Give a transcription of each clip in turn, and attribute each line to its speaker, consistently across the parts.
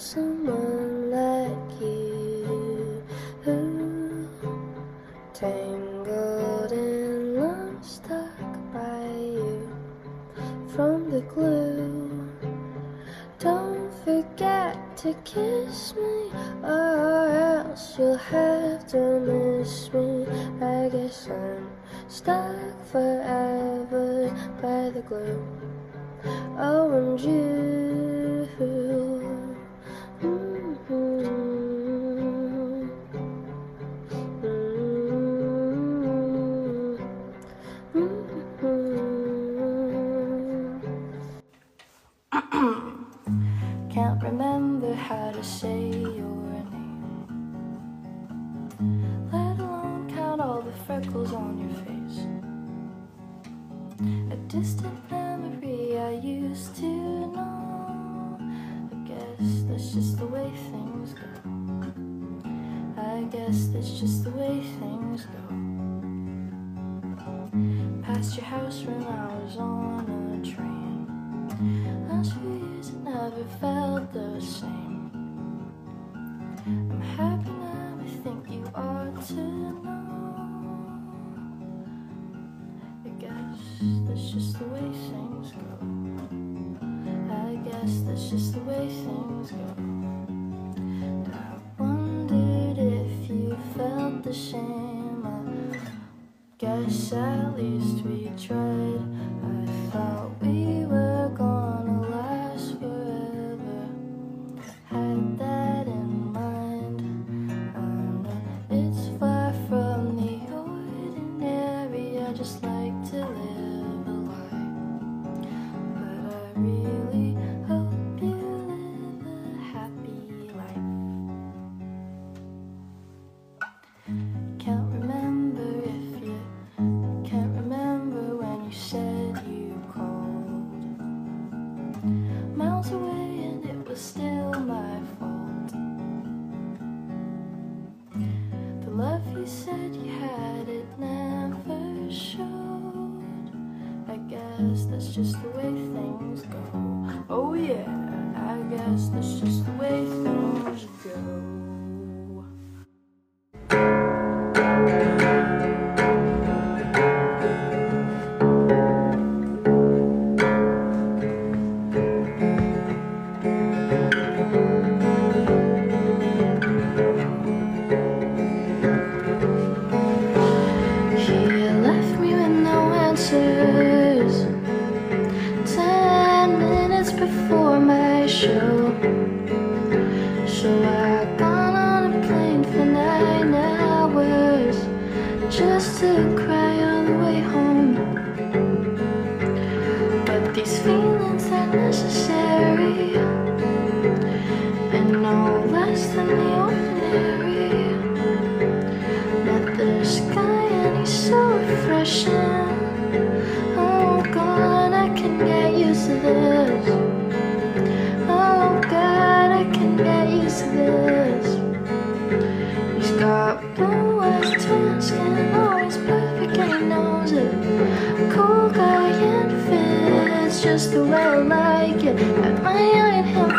Speaker 1: so used to know I guess that's just the way things go. I guess that's just the way things go. Past your house when I was on a train. Last few years I never felt the same. I'm happy now, I think you ought to know I guess that's just the way things go guess that's just the way things go. I wondered if you felt the shame. I guess at least we tried. I thought we were gonna last forever. Had that in mind. I know it's far from the ordinary. I just like to. just the way I like it. My might hate him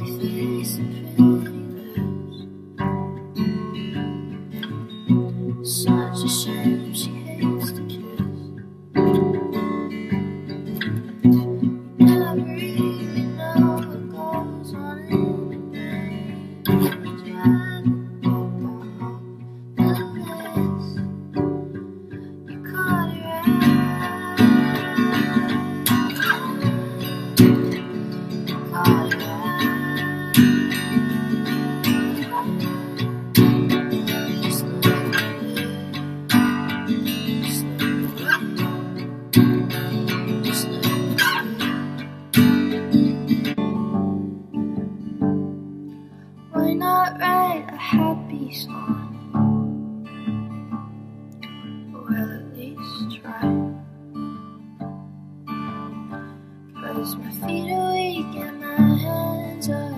Speaker 1: face. Cause my feet are weak and my hands are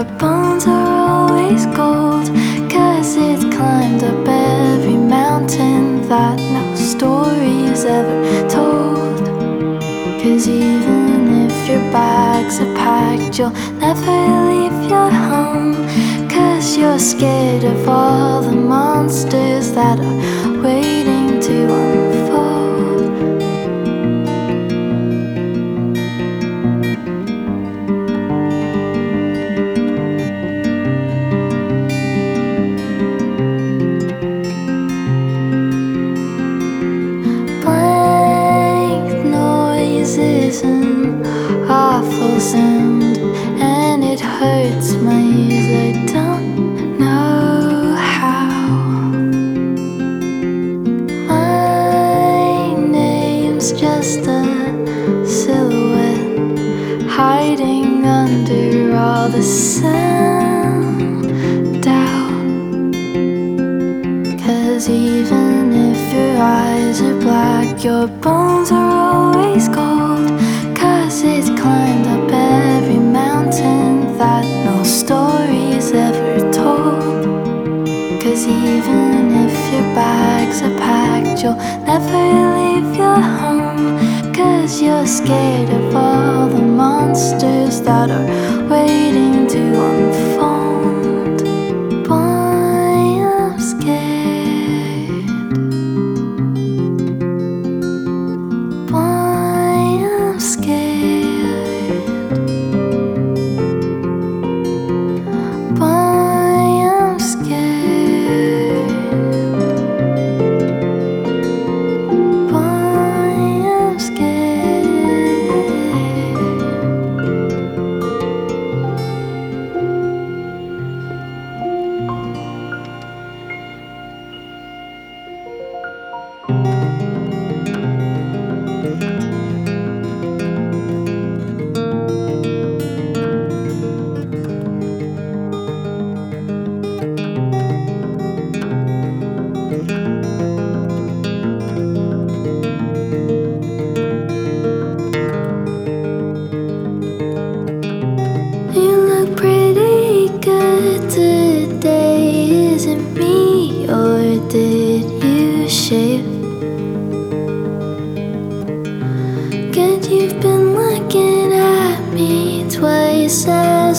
Speaker 1: Your bones are always gold, cause it's climbed up every mountain that no story's ever told. Cause even if your bags are packed, you'll never leave your home. Cause you're scared of all the monsters that listen.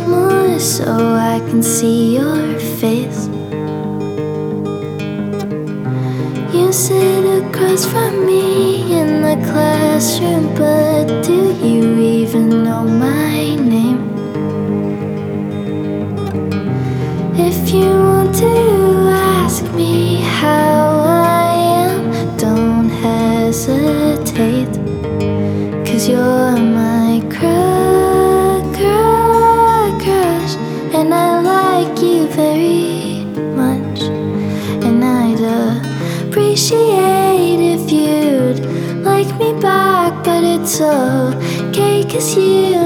Speaker 1: once more so I can see your face. You sit across from me in the classroom, but do you even know my name? If you so cause you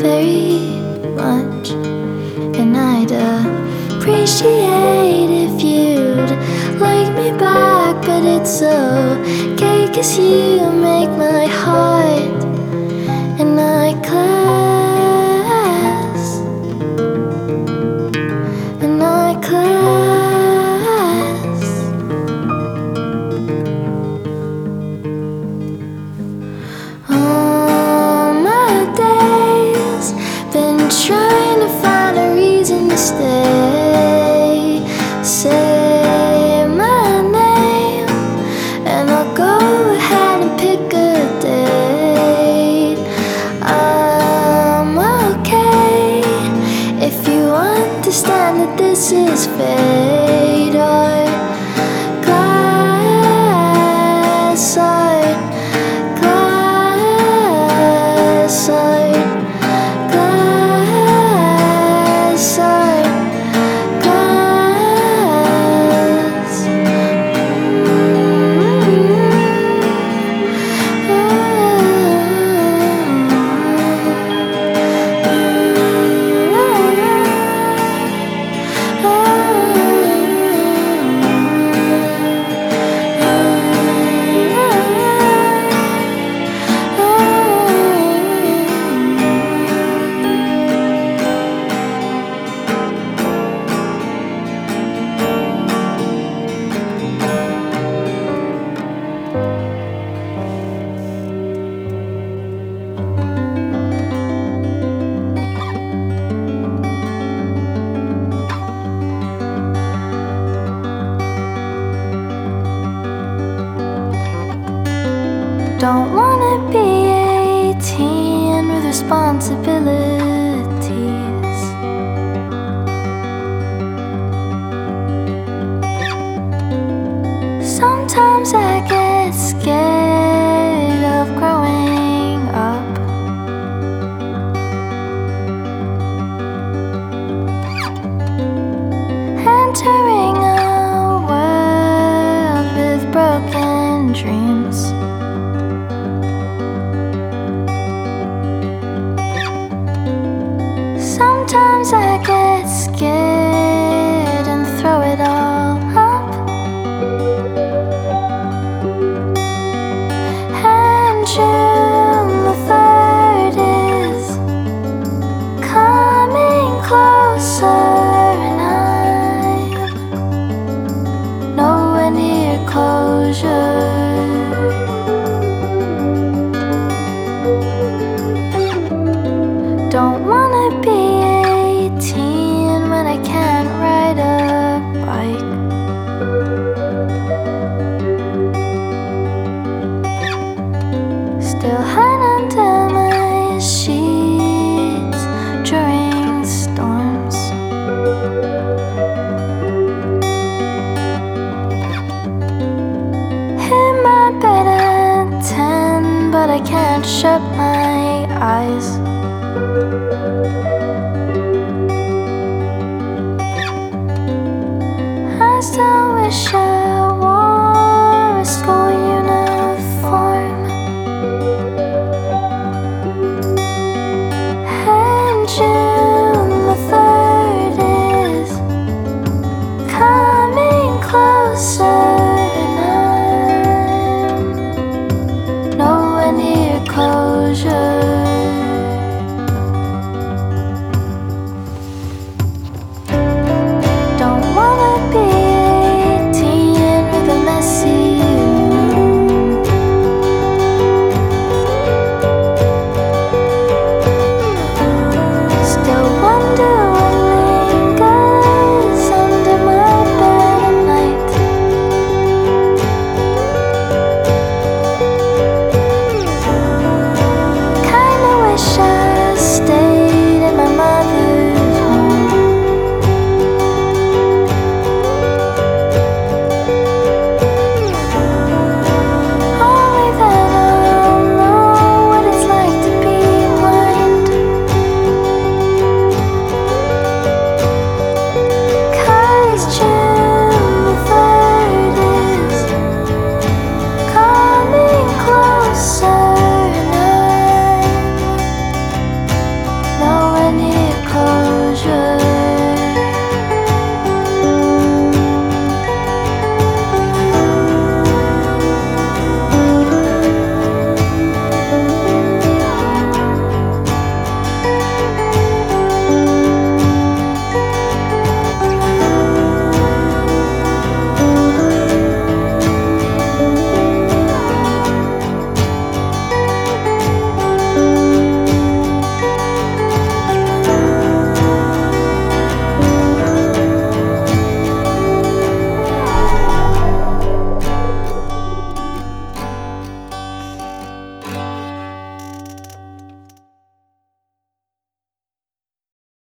Speaker 1: very much. And I'd appreciate if you'd like me back, but it's okay, cause you make my heart. Don't wanna be 18 with responsibilities. 这。